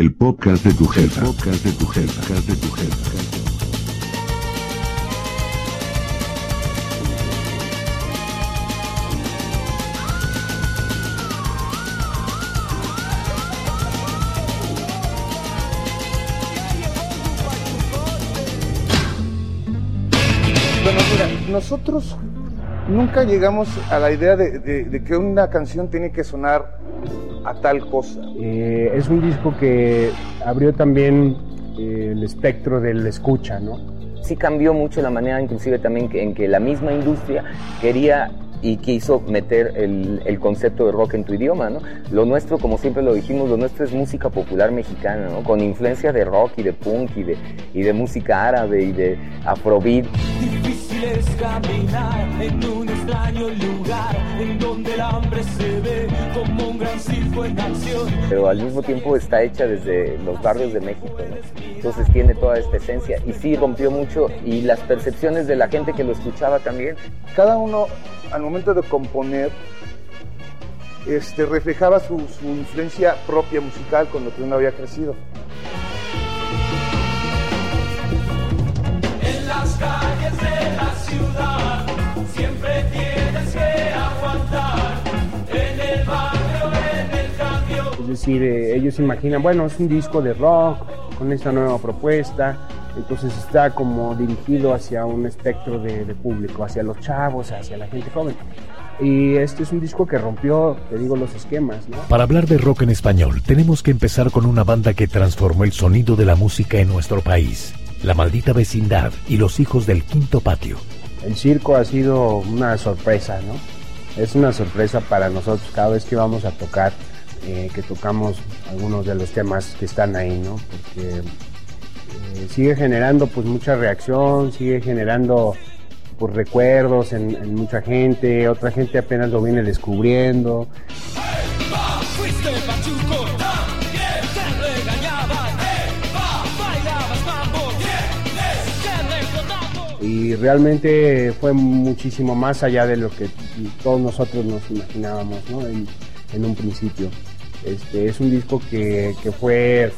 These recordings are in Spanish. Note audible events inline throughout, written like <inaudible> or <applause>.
El podcast de tu jefa. El podcast de tu jefa. De tu jefa. Bueno, mira, nosotros nunca llegamos a la idea de, de- de que una canción tiene que sonar a tal cosa. Eh, es un disco que abrió también eh, el espectro del escucha, ¿no? sí cambió mucho la manera inclusive también que- en que la misma industria quería y quiso meter el, el concepto de rock en tu idioma, ¿no? Lo nuestro, como siempre lo dijimos, lo nuestro es música popular mexicana, ¿no? Con influencia de rock y de punk y de, y de música árabe y de afrobeat. Difícil es caminar en un extraño lugar en donde el hambre se ve como un gran circo en acción. pero al mismo tiempo está hecha desde los barrios de México, ¿no? Entonces tiene toda esta esencia y sí rompió mucho y las percepciones de la gente que lo escuchaba también Cada uno, al momento de componer, este, reflejaba su, su influencia propia musical con lo que uno había crecido. Es decir, eh, ellos imaginan, bueno, es un disco de rock con esta nueva propuesta, entonces está como dirigido hacia un espectro de, de público, hacia los chavos, hacia la gente joven. Y este es un disco que rompió, te digo, los esquemas, ¿no? Para hablar de rock en español, tenemos que empezar con una banda que transformó el sonido de la música en nuestro país. La maldita vecindad y los hijos del quinto patio. El circo ha sido una sorpresa, ¿no? Es una sorpresa para nosotros cada vez que vamos a tocar, eh, que tocamos algunos de los temas que están ahí, ¿no? Porque eh, sigue generando pues mucha reacción, sigue generando pues recuerdos en, mucha gente, otra gente apenas lo viene descubriendo. Y realmente fue muchísimo más allá de lo que todos nosotros nos imaginábamos ¿no? en un principio. Este, es un disco que, fue,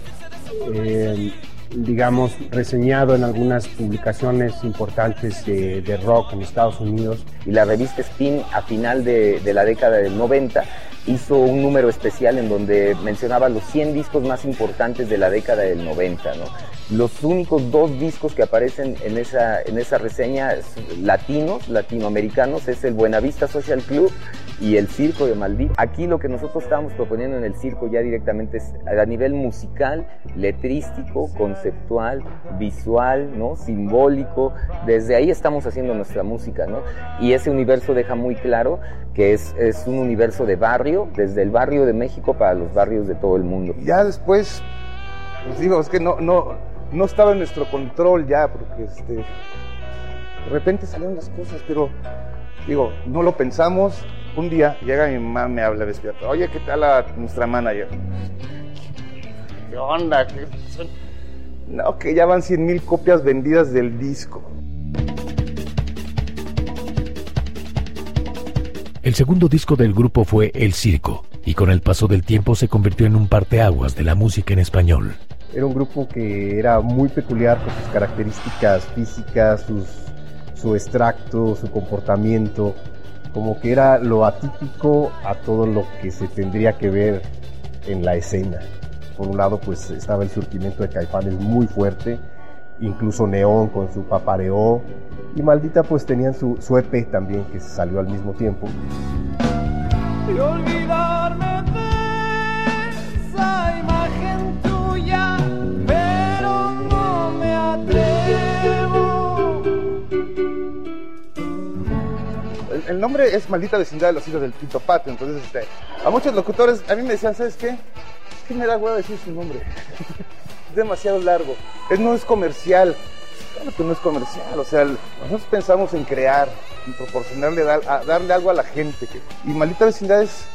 eh, digamos, reseñado en algunas publicaciones importantes de, rock en Estados Unidos. y la revista Spin a final de, la década del 90 hizo un número especial en donde mencionaba los 100 discos más importantes de la década del 90. ¿no? Los únicos dos discos que aparecen en esa, en esa reseña es latinos, latinoamericanos, es el Buenavista Social Club y el Circo de Maldito. Aquí lo que nosotros estábamos proponiendo en el circo ya directamente es a nivel musical, letrístico, conceptual, visual, ¿no? simbólico. Desde ahí estamos haciendo nuestra música, ¿no? Y ese universo deja muy claro que es, es un universo de barrio, desde el barrio de México para los barrios de todo el mundo. Ya después, pues digo, es que no, no, no estaba en nuestro control ya, porque este, de repente salieron las cosas, pero digo, no lo pensamos. Un día llega mi mamá, me habla despierta, oye, ¿qué tal la, nuestra manager? ¿Qué onda? No, que ya van 100 mil copias vendidas del disco. El segundo disco del grupo fue El Circo, y con el paso del tiempo se convirtió en un parteaguas de la música en español. Era un grupo que era muy peculiar por sus características físicas, sus, su extracto, su comportamiento, como que era lo atípico a todo lo que se tendría que ver en la escena. Por un lado, pues estaba el surtimiento de Caifanes muy fuerte, incluso Neón con su papareo, y Maldita pues tenían su, su EP también que salió al mismo tiempo. Y olvidarme El, nombre es Maldita Vecindad de los Hijos del Quinto Patio, entonces este, a muchos locutores, a mí me decían, ¿sabes qué? Es que me da huevo decir su nombre. <laughs> es demasiado largo. Es, no es comercial. Claro que no es comercial. O sea, nosotros pensamos en crear, en proporcionarle, darle algo a la gente. y Maldita Vecindad es,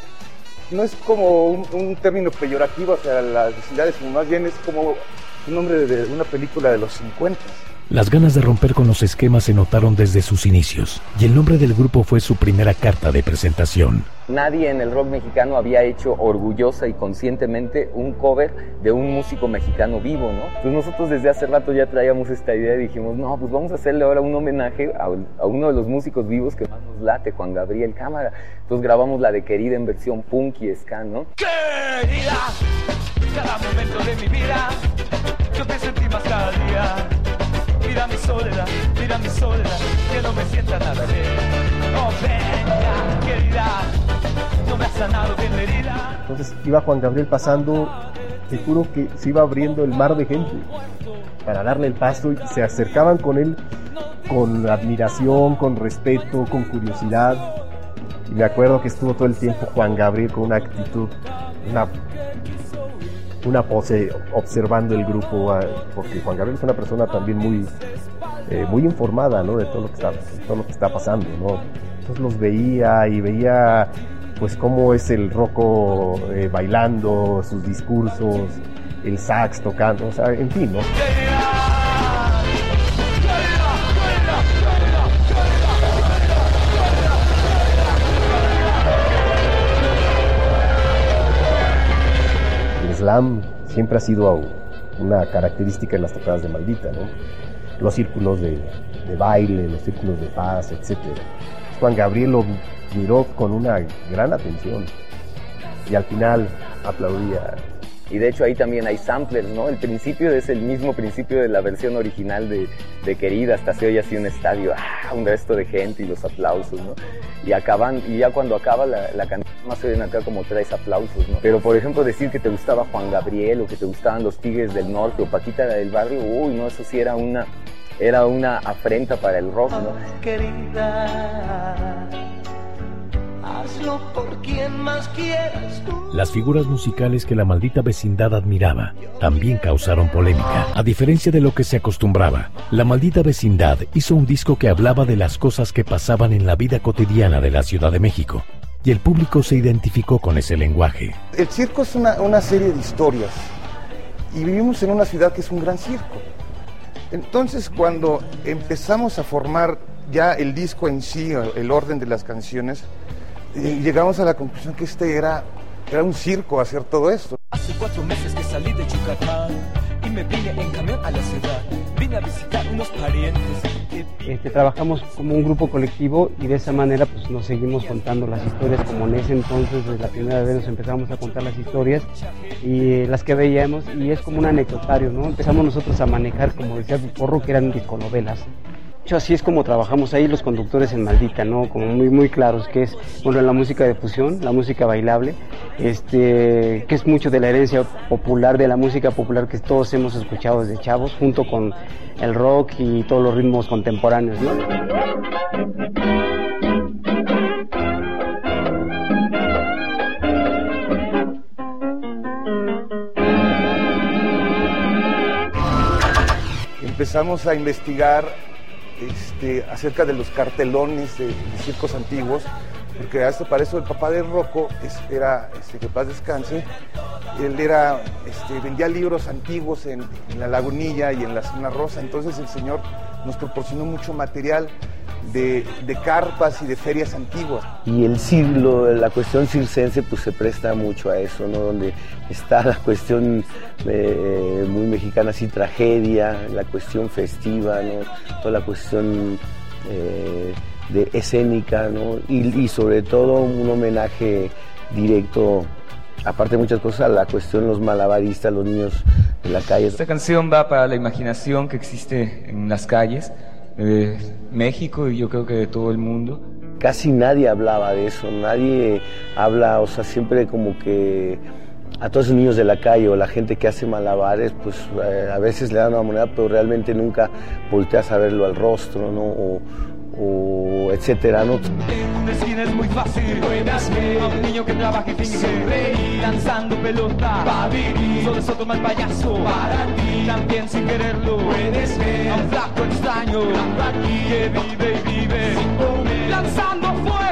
no es como un, un término peyorativo hacia las vecindades, sino más bien es como un nombre de, de una película de los 50. Las ganas de romper con los esquemas se notaron desde sus inicios, y el nombre del grupo fue su primera carta de presentación. Nadie en el rock mexicano había hecho orgullosa y conscientemente un cover de un músico mexicano vivo, ¿no? Pues nosotros desde hace rato ya traíamos esta idea y dijimos, no, pues vamos a hacerle ahora un homenaje a, a uno de los músicos vivos que más nos late, Juan Gabriel Cámara. Entonces grabamos la de Querida en versión punk y ska, ¿no? Querida, cada momento de mi vida, yo te sentí más cada día. Mira mi soledad, mira mi soledad, que no me sienta nada bien. Oh, venga, querida, no me has sanado bien la herida. Entonces iba Juan Gabriel pasando, te juro que se iba abriendo el mar de gente para darle el paso y se acercaban con él con admiración, con respeto, con curiosidad. Y me acuerdo que estuvo todo el tiempo Juan Gabriel con una actitud, una, una pose observando el grupo, ah, porque Juan Gabriel es una persona también muy, eh, muy informada ¿no? de todo lo, que está, todo lo que está pasando. ¿no? Entonces los veía y veía pues cómo es el roco eh, bailando, sus discursos, el sax tocando, o sea, en fin, ¿no? Slam siempre ha sido una característica en las tocadas de Maldita, ¿no? Los círculos de, de baile, los círculos de paz, etc. Juan Gabriel lo miró con una gran atención y al final aplaudía. Y de hecho ahí también hay samplers, ¿no? El principio es el mismo principio de la versión original de, de Querida, hasta se oye así un estadio, ¡ah! un resto de gente y los aplausos, ¿no? Y acaban, y ya cuando acaba la, la canción más se oyen acá como tres aplausos, ¿no? Pero por ejemplo decir que te gustaba Juan Gabriel o que te gustaban los Tigres del Norte o Paquita del Barrio, uy, no, eso sí era una, era una afrenta para el rock, ¿no? Querida, hazlo por quien más quieras tú. Las figuras musicales que la maldita vecindad admiraba también causaron polémica. A diferencia de lo que se acostumbraba, la maldita vecindad hizo un disco que hablaba de las cosas que pasaban en la vida cotidiana de la Ciudad de México. Y el público se identificó con ese lenguaje. El circo es una, una serie de historias y vivimos en una ciudad que es un gran circo. Entonces cuando empezamos a formar ya el disco en sí, el orden de las canciones, llegamos a la conclusión que este era, era un circo hacer todo esto. Hace cuatro meses que salí de Yucatán y me vine en camión a la ciudad. Vine a visitar unos parientes. que Este, trabajamos como un grupo colectivo y de esa manera pues nos seguimos contando las historias como en ese entonces desde la primera vez nos empezamos a contar las historias y eh, las que veíamos y es como un anecdotario, ¿no? Empezamos nosotros a manejar, como decía Porro, que eran disconovelas. Hecho, así es como trabajamos ahí los conductores en Maldita, ¿no? Como muy, muy claros, que es, bueno, la música de fusión, la música bailable, este, que es mucho de la herencia popular, de la música popular que todos hemos escuchado desde chavos, junto con el rock y todos los ritmos contemporáneos, ¿no? Empezamos a investigar este, acerca de los cartelones de, circos antiguos, porque para eso el papá de Rocco era, este, que paz descanse, él era, este, vendía libros antiguos en, en la Lagunilla y en la Zona Rosa, entonces el señor nos proporcionó mucho material de, carpas y de ferias antiguas. Y el siglo, la cuestión circense, pues se presta mucho a eso, ¿no? Donde está la cuestión eh, muy mexicana, así tragedia, la cuestión festiva, ¿no? Toda la cuestión eh, de escénica, ¿no? Y sobre todo un homenaje directo, aparte de muchas cosas, la cuestión de los malabaristas, los niños de la calle. Esta canción va para la imaginación que existe en las calles de México y yo creo que de todo el mundo. casi nadie hablaba de eso, nadie habla, o sea, siempre como que a todos esos niños de la calle o la gente que hace malabares, pues eh, a veces le dan una moneda, pero realmente nunca volteas a verlo al rostro, ¿no? O, o etcétera, ¿no? En una esquina es muy fácil. Buenas a un niño que trabaja y finge sonreír. Lanzando pelota. Va a vivir. Solo es otro mal payaso. Para ti. También sin quererlo. Puedes ver. A un flaco extraño. Que vive y vive. Lanzando fuego.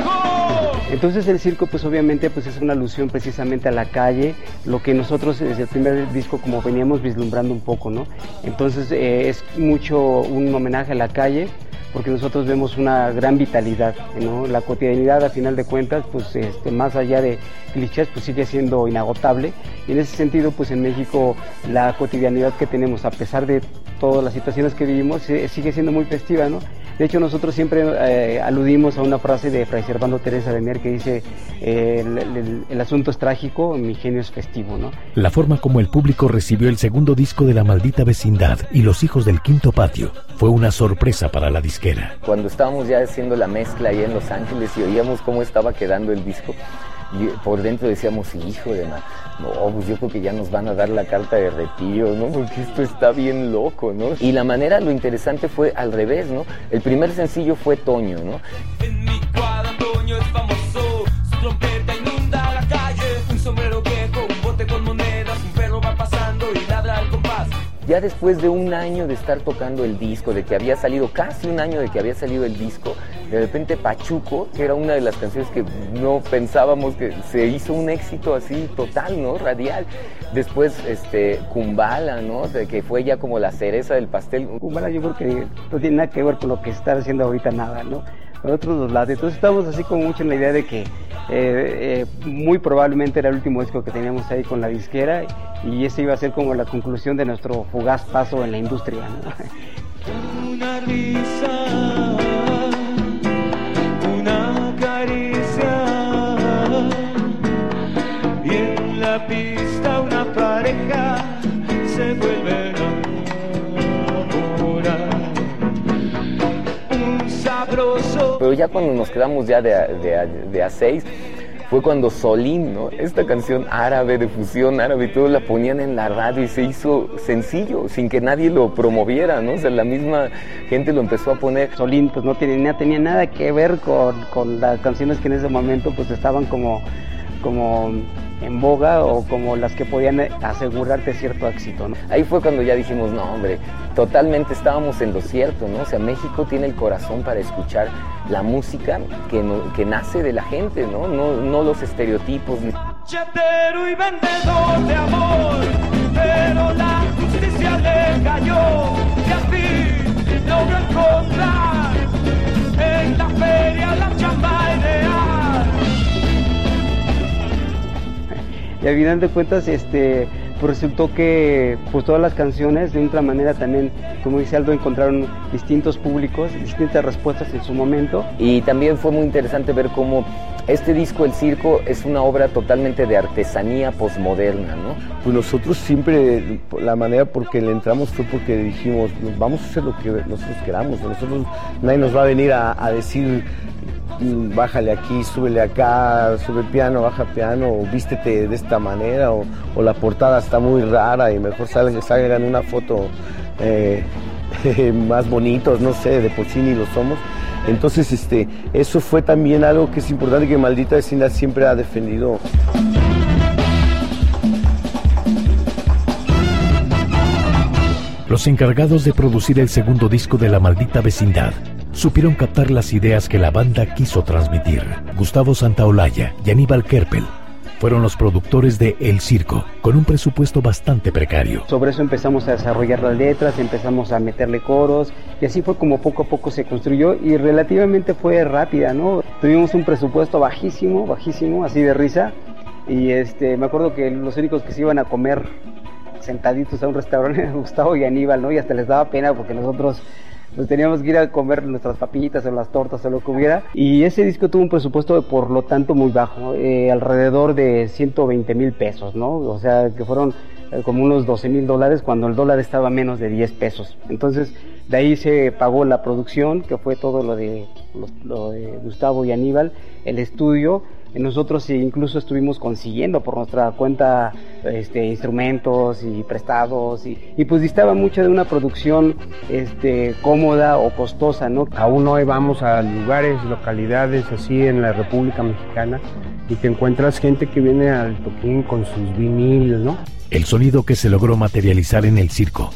Entonces el circo pues obviamente pues es una alusión precisamente a la calle, lo que nosotros desde el primer disco como veníamos vislumbrando un poco, ¿no? Entonces eh, es mucho un homenaje a la calle, porque nosotros vemos una gran vitalidad, ¿no? La cotidianidad a final de cuentas, pues este, más allá de clichés, pues sigue siendo inagotable. Y en ese sentido, pues en México la cotidianidad que tenemos, a pesar de todas las situaciones que vivimos, eh, sigue siendo muy festiva, ¿no? De hecho, nosotros siempre eh, aludimos a una frase de Fray Servando Teresa de Mier que dice, eh, el, el- el asunto es trágico, mi genio es festivo, ¿no? La forma como el público recibió el segundo disco de La Maldita Vecindad y Los Hijos del Quinto Patio fue una sorpresa para la disquera. Cuando estábamos ya haciendo la mezcla ahí en Los Ángeles y oíamos cómo estaba quedando el disco, y por dentro decíamos, hijo de ma, no, pues yo creo que ya nos van a dar la carta de retiro, ¿no? Porque esto está bien loco, ¿no? Y la manera, lo interesante fue al revés, ¿no? El primer sencillo fue Toño, ¿no? Cuadra Antonio es famoso, su Ya después de un año de estar tocando el disco, de que había salido, casi un año de que había salido el disco, de repente Pachuco, que era una de las canciones que no pensábamos que se hizo un éxito así total, ¿no? Radial. Después, este, Kumbala, ¿no? De que fue ya como la cereza del pastel. Kumbala yo creo que no tiene nada que ver con lo que está haciendo ahorita nada, ¿no? Nosotros nos late. Entonces estamos así como mucho en la idea de que eh, eh, muy probablemente era el último disco que teníamos ahí con la disquera y ese iba a ser como la conclusión de nuestro fugaz paso en la industria. Una risa, una caricia y en la pista una pareja se vuelve Pero ya cuando nos quedamos ya de a, de a- de a seis, fue cuando Solín, ¿no? Esta canción árabe, de fusión árabe, y todo la ponían en la radio y se hizo sencillo, sin que nadie lo promoviera, ¿no? O sea, la misma gente lo empezó a poner. Solín pues no tenía, tenía nada que ver con, con las canciones que en ese momento pues estaban como, como en boga o como las que podían asegurarte cierto éxito, ¿no? Ahí fue cuando ya dijimos, no, hombre, totalmente estábamos en lo cierto, ¿no? O sea, México tiene el corazón para escuchar la música que, no- que nace de la gente, ¿no? No, no los estereotipos. chetero y vendedor de amor, pero la justicia le cayó y al fin logró encontrar en la feria la chamba Y al final de cuentas, este, pues resultó que pues todas las canciones de otra manera también, como dice Aldo, encontraron distintos públicos, distintas respuestas en su momento. Y también fue muy interesante ver cómo este disco, El Circo, es una obra totalmente de artesanía posmoderna, ¿no? Pues nosotros siempre, la manera por que le entramos fue porque dijimos, "Pues vamos a hacer lo que nosotros queramos. Nosotros, nadie nos va a venir a, a decir, "Mm, bájale aquí, súbele acá, sube piano, baja piano, o vístete de esta manera, o, o la portada está muy rara y mejor salgan, salgan una foto eh, <laughs> más bonitos, no sé, de por sí ni lo somos. Entonces, este, eso fue también algo que es importante que Maldita Vecindad siempre ha defendido. Los encargados de producir el segundo disco de La Maldita Vecindad supieron captar las ideas que la banda quiso transmitir. Gustavo Santaolalla y Aníbal Kerpel fueron los productores de El Circo, con un presupuesto bastante precario. Sobre eso empezamos a desarrollar las letras, empezamos a meterle coros y así fue como poco a poco se construyó y relativamente fue rápida, ¿no? Tuvimos un presupuesto bajísimo, bajísimo, así de risa y este, me acuerdo que los únicos que se iban a comer sentaditos a un restaurante <laughs> Gustavo y Aníbal, ¿no? Y hasta les daba pena porque nosotros pues teníamos que ir a comer nuestras papitas o las tortas o lo que hubiera. Y ese disco tuvo un presupuesto de, por lo tanto muy bajo, eh, alrededor de 120 mil pesos, ¿no? O sea, que fueron eh, como unos 12 mil dólares cuando el dólar estaba menos de 10 pesos. Entonces, de ahí se pagó la producción, que fue todo lo de, lo de Gustavo y Aníbal, el estudio. Nosotros incluso estuvimos consiguiendo por nuestra cuenta este, instrumentos y prestados y, y pues distaba mucho de una producción este, cómoda o costosa, ¿no? Aún hoy vamos a lugares, localidades así en la República Mexicana y te encuentras gente que viene al toquín con sus vinilos, ¿no? El sonido que se logró materializar en el circo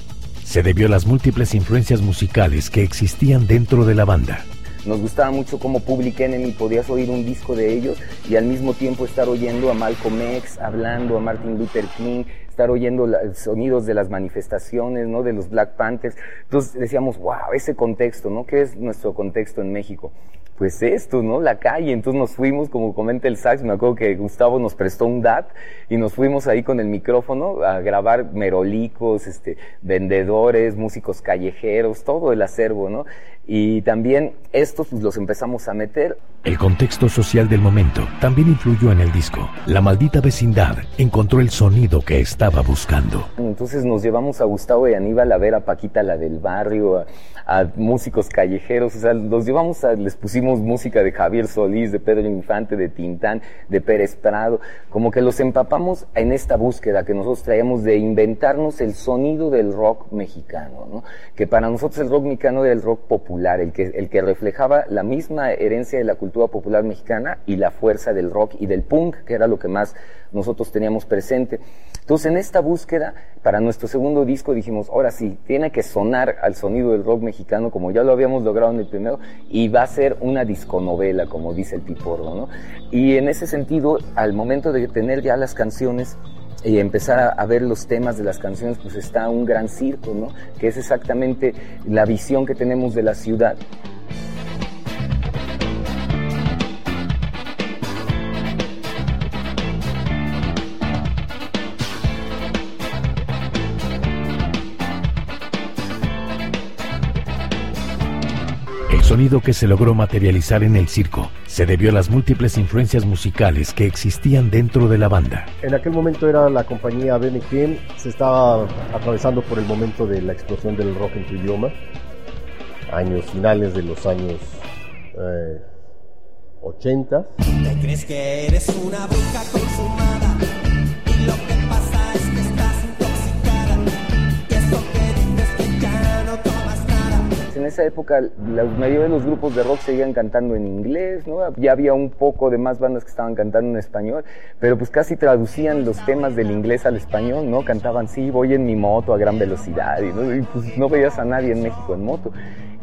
se debió a las múltiples influencias musicales que existían dentro de la banda. Nos gustaba mucho como Public Enemy, podías oír un disco de ellos y al mismo tiempo estar oyendo a Malcolm X, hablando a Martin Luther King, estar oyendo los sonidos de las manifestaciones, ¿no? De los Black Panthers. Entonces decíamos, wow, ese contexto, ¿no? ¿Qué es nuestro contexto en México? Pues esto, ¿no? La calle. Entonces nos fuimos, como comenta el sax, me acuerdo que Gustavo nos prestó un DAT y nos fuimos ahí con el micrófono a grabar merolicos, este, vendedores, músicos callejeros, todo el acervo, ¿no? Y también estos pues, los empezamos a meter. El contexto social del momento también influyó en el disco. La maldita vecindad encontró el sonido que estaba buscando. Entonces nos llevamos a Gustavo y Aníbal a ver a Paquita la del barrio, a, a músicos callejeros, o sea, los llevamos a, les pusimos música de Javier Solís, de Pedro Infante, de Tintán, de Pérez Prado, como que los empapamos en esta búsqueda que nosotros traíamos de inventarnos el sonido del rock mexicano, ¿no? Que para nosotros el rock mexicano era el rock popular, el que, el que reflejaba la misma herencia de la cultura popular mexicana y la fuerza del rock y del punk, que era lo que más nosotros teníamos presente. Entonces, en esta búsqueda, para nuestro segundo disco dijimos, ahora sí, tiene que sonar al sonido del rock mexicano, como ya lo habíamos logrado en el primero, y va a ser una disconovela, como dice el Piporro, ¿no? Y en ese sentido, al momento de tener ya las canciones, y empezar a, a, ver los temas de las canciones, pues está un gran circo, ¿no? Que es exactamente la visión que tenemos de la ciudad. Sonido que se logró materializar en el circo se debió a las múltiples influencias musicales que existían dentro de la banda. En aquel momento era la compañía BMG, se estaba atravesando por el momento de la explosión del rock en tu idioma, años finales de los años eh, 80. ¿Te crees que eres una bruja consumada? En esa época la mayoría de los grupos de rock seguían cantando en inglés, ¿no? Ya había un poco de más bandas que estaban cantando en español, pero pues casi traducían los temas del inglés al español, ¿no? Cantaban, sí, voy en mi moto a gran velocidad, y, ¿no? y pues no veías a nadie en México en moto.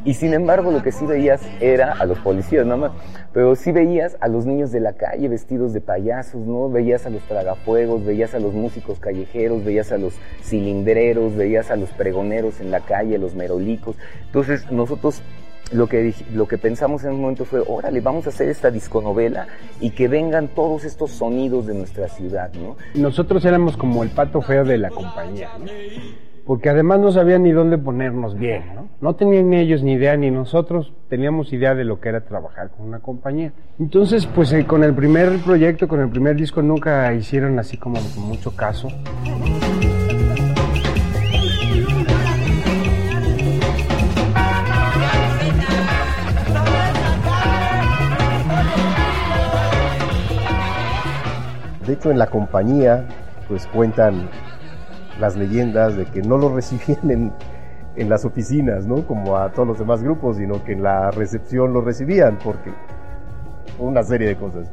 Y sin embargo, lo que sí veías era a los policías, nada más, pero sí veías a los niños de la calle vestidos de payasos, ¿no? Veías a los tragafuegos, veías a los músicos callejeros, veías a los cilindreros, veías a los pregoneros en la calle, los merolicos. Entonces, nosotros lo que, lo que pensamos en un momento fue, órale, vamos a hacer esta disconovela y que vengan todos estos sonidos de nuestra ciudad, ¿no? Nosotros éramos como el pato feo de la compañía, ¿no? Porque además no sabían ni dónde ponernos bien, ¿no? No tenían ni ellos ni idea, ni nosotros teníamos idea de lo que era trabajar con una compañía. Entonces, pues eh, con el primer proyecto, con el primer disco, nunca hicieron así como mucho caso. De hecho, en la compañía, pues cuentan las leyendas de que no lo recibían en, en, las oficinas, ¿no? Como a todos los demás grupos, sino que en la recepción lo recibían, porque una serie de cosas.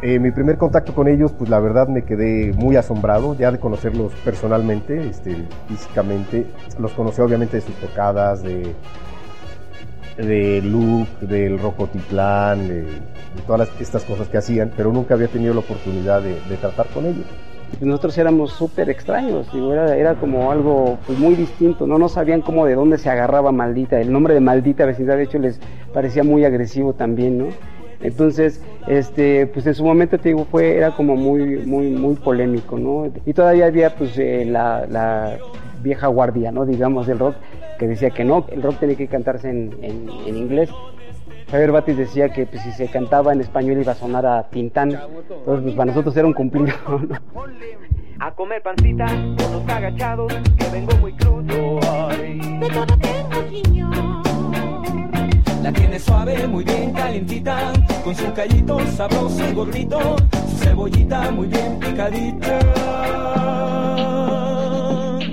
Eh, mi primer contacto con ellos, pues la verdad me quedé muy asombrado, ya de conocerlos personalmente, este, físicamente. Los conocí obviamente de sus tocadas, de, de look, del rocotitlán, de, todas estas cosas que hacían, pero nunca había tenido la oportunidad de, de tratar con ellos nosotros éramos súper extraños, digo, era, era, como algo pues, muy distinto, no no sabían cómo de dónde se agarraba maldita, el nombre de maldita vecindad de hecho les parecía muy agresivo también, ¿no? Entonces, este, pues en su momento te digo fue era como muy muy muy polémico, ¿no? Y todavía había pues eh, la, la, vieja guardia, ¿no? Digamos del rock que decía que no, el rock tenía que cantarse en, en, en inglés Javier Batis decía que pues, si se cantaba en español iba a sonar a Tintán. Entonces, pues, para nosotros era un cumplido. <laughs> ¿no? A comer pancita, todos agachados, que vengo muy crudo. Ay. De todo tengo, señor. La tiene suave, muy bien calientita, con su callito sabroso y gordito, su cebollita muy bien picadita.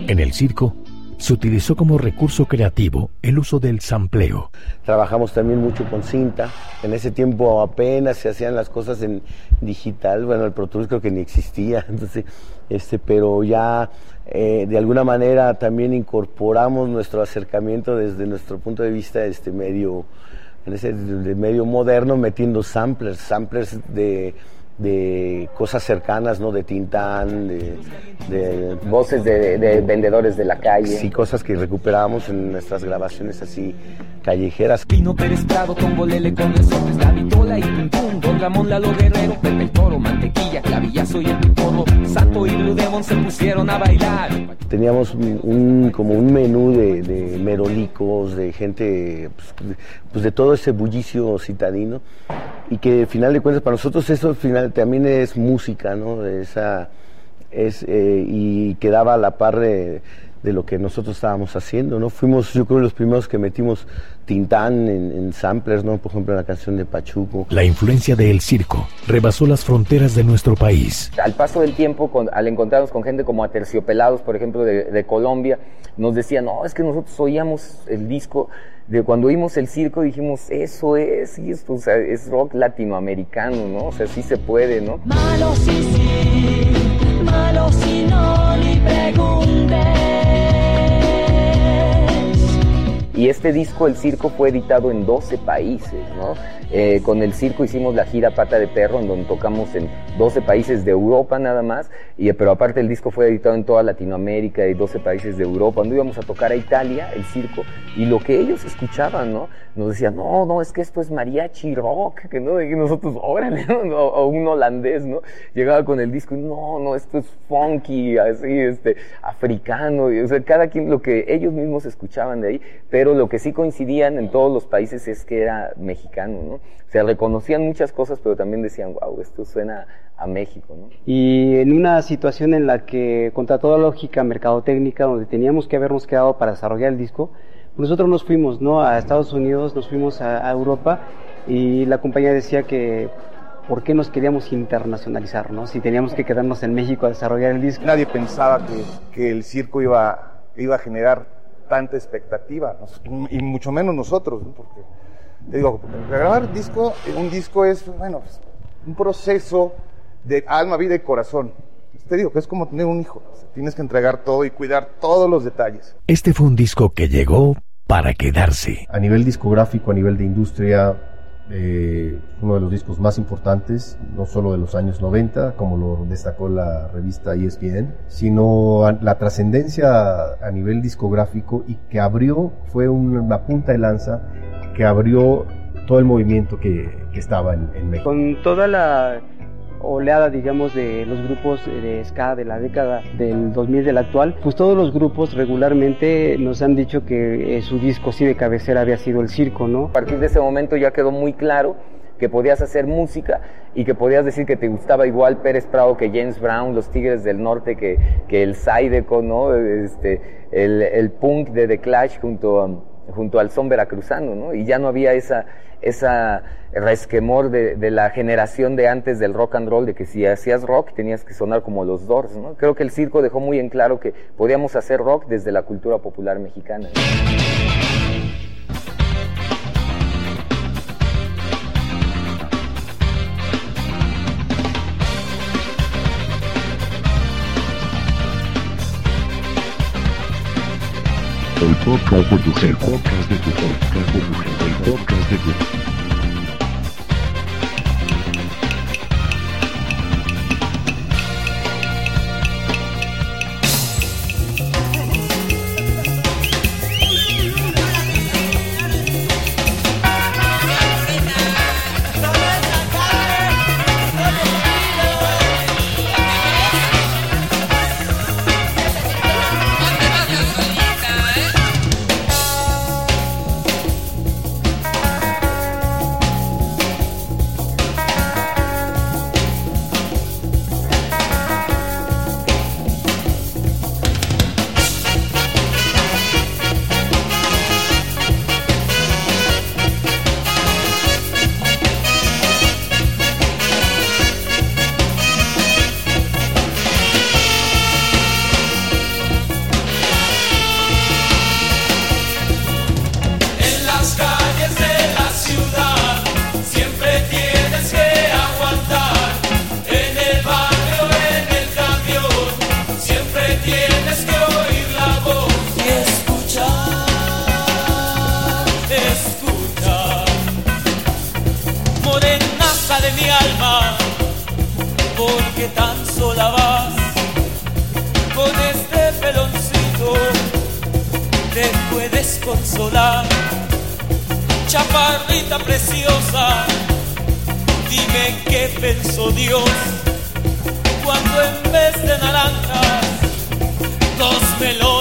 En el circo se utilizó como recurso creativo el uso del sampleo. Trabajamos también mucho con cinta. En ese tiempo apenas se hacían las cosas en digital. Bueno, el Pro creo que ni existía. <laughs> Entonces, este, pero ya eh, de alguna manera también incorporamos nuestro acercamiento desde nuestro punto de vista este medio de medio moderno metiendo samplers, samplers de, de cosas cercanas, ¿no? De Tintán, de, de Voces de, de vendedores de la calle. Sí, cosas que recuperábamos en nuestras grabaciones así callejeras. Pino Pérez Prado, con la y pum, Don Ramón Lalo Guerrero, Pepe el Toro, Mantequilla, Clavillazo y el Piporro, Sato y Blue Demon se pusieron a bailar. Teníamos un, como un menú de, de merolicos, de gente, pues, de- pues de todo ese bullicio citadino y que al final de cuentas para nosotros eso al final también es música, ¿no? Esa, es, eh, y quedaba a la par de, de lo que nosotros estábamos haciendo, ¿no? Fuimos yo creo los primeros que metimos Tintán en, en samplers, ¿no? Por ejemplo en la canción de Pachuco. La influencia del circo rebasó las fronteras de nuestro país. Al paso del tiempo, con- al encontrarnos con gente como Aterciopelados, por ejemplo, de, de Colombia, nos decían, no, es que nosotros oíamos el disco, de cuando oímos el circo dijimos, eso es, y esto, o sea, es rock latinoamericano, ¿no? O sea, sí se puede, ¿no? Malo si sí, malo si no, ni preguntes. Y este disco, El Circo, fue editado en 12 países, ¿no? Eh, con El Circo hicimos la gira Pata de Perro, en donde tocamos en 12 países de Europa nada más, y, pero aparte el disco fue editado en toda Latinoamérica y 12 países de Europa. Cuando íbamos a tocar a Italia, El Circo, y lo que ellos escuchaban, ¿no? Nos decían, no, no, es que esto es mariachi rock, que no, y nosotros, órale, <laughs> ¿no? o, un holandés, ¿no? Llegaba con el disco y, no, no, esto es funky, así, este, africano, y, o sea, cada quien lo que ellos mismos escuchaban de ahí, pero lo que sí coincidían en todos los países es que era mexicano, ¿no? O sea, reconocían muchas cosas, pero también decían, wow, esto suena a México, ¿no? Y en una situación en la que, contra toda lógica mercadotécnica, donde teníamos que habernos quedado para desarrollar el disco, nosotros nos fuimos, ¿no? A Estados Unidos, nos fuimos a, a Europa y la compañía decía que por qué nos queríamos internacionalizar, ¿no? Si teníamos que quedarnos en México a desarrollar el disco. Nadie pensaba que, que el circo iba, iba a generar tanta expectativa, ¿no? y mucho menos nosotros, ¿no? porque te digo, grabar disco, un disco es, bueno, pues, un proceso de alma, vida y corazón. Te digo que es como tener un hijo, o sea, tienes que entregar todo y cuidar todos los detalles. Este fue un disco que llegó para quedarse. A nivel discográfico, a nivel de industria, eh, uno de los discos más importantes, no solo de los años 90, como lo destacó la revista ESPN, sino la trascendencia a nivel discográfico y que abrió, fue un- una punta de lanza que abrió todo el movimiento que, estaba en, en México. Con toda la oleada, digamos, de los grupos de ska de la década del 2000 del actual, pues todos los grupos regularmente nos han dicho que eh, su disco sí de cabecera había sido el circo, ¿no? A partir de ese momento ya quedó muy claro que podías hacer música y que podías decir que te gustaba igual Pérez Prado que James Brown, los Tigres del Norte, que, que el Zydeco, ¿no? Este, el, punk de The Clash junto, junto al son veracruzano, ¿no? Y ya no había esa, esa resquemor de, la generación de antes del rock and roll, de que si hacías rock tenías que sonar como los Doors, ¿no? Creo que el circo dejó muy en claro que podíamos hacer rock desde la cultura popular mexicana. Podcast de tu. Podcast de tu podcast de tu jefe. El podcast de tu pensó Dios cuando en vez de naranjas dos melones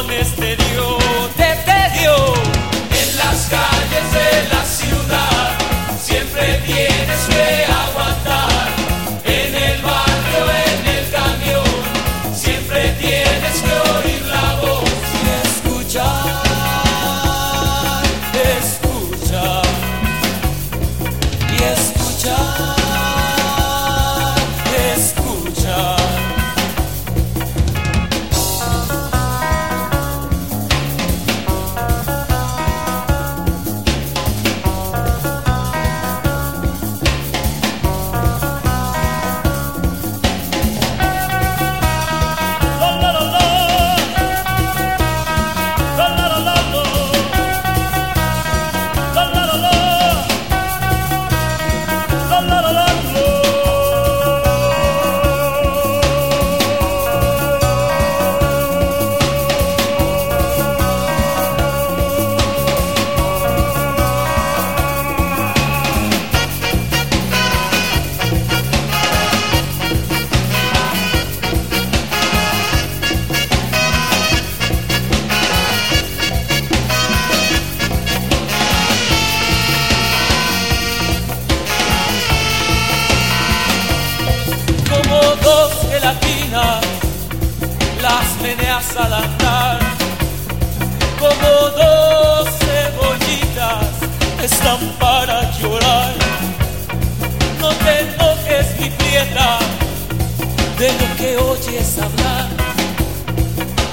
de lo que oyes hablar.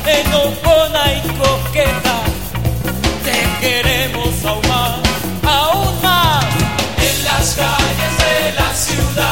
Enojona y coqueta, te queremos aún más, aún más. En las calles de la ciudad.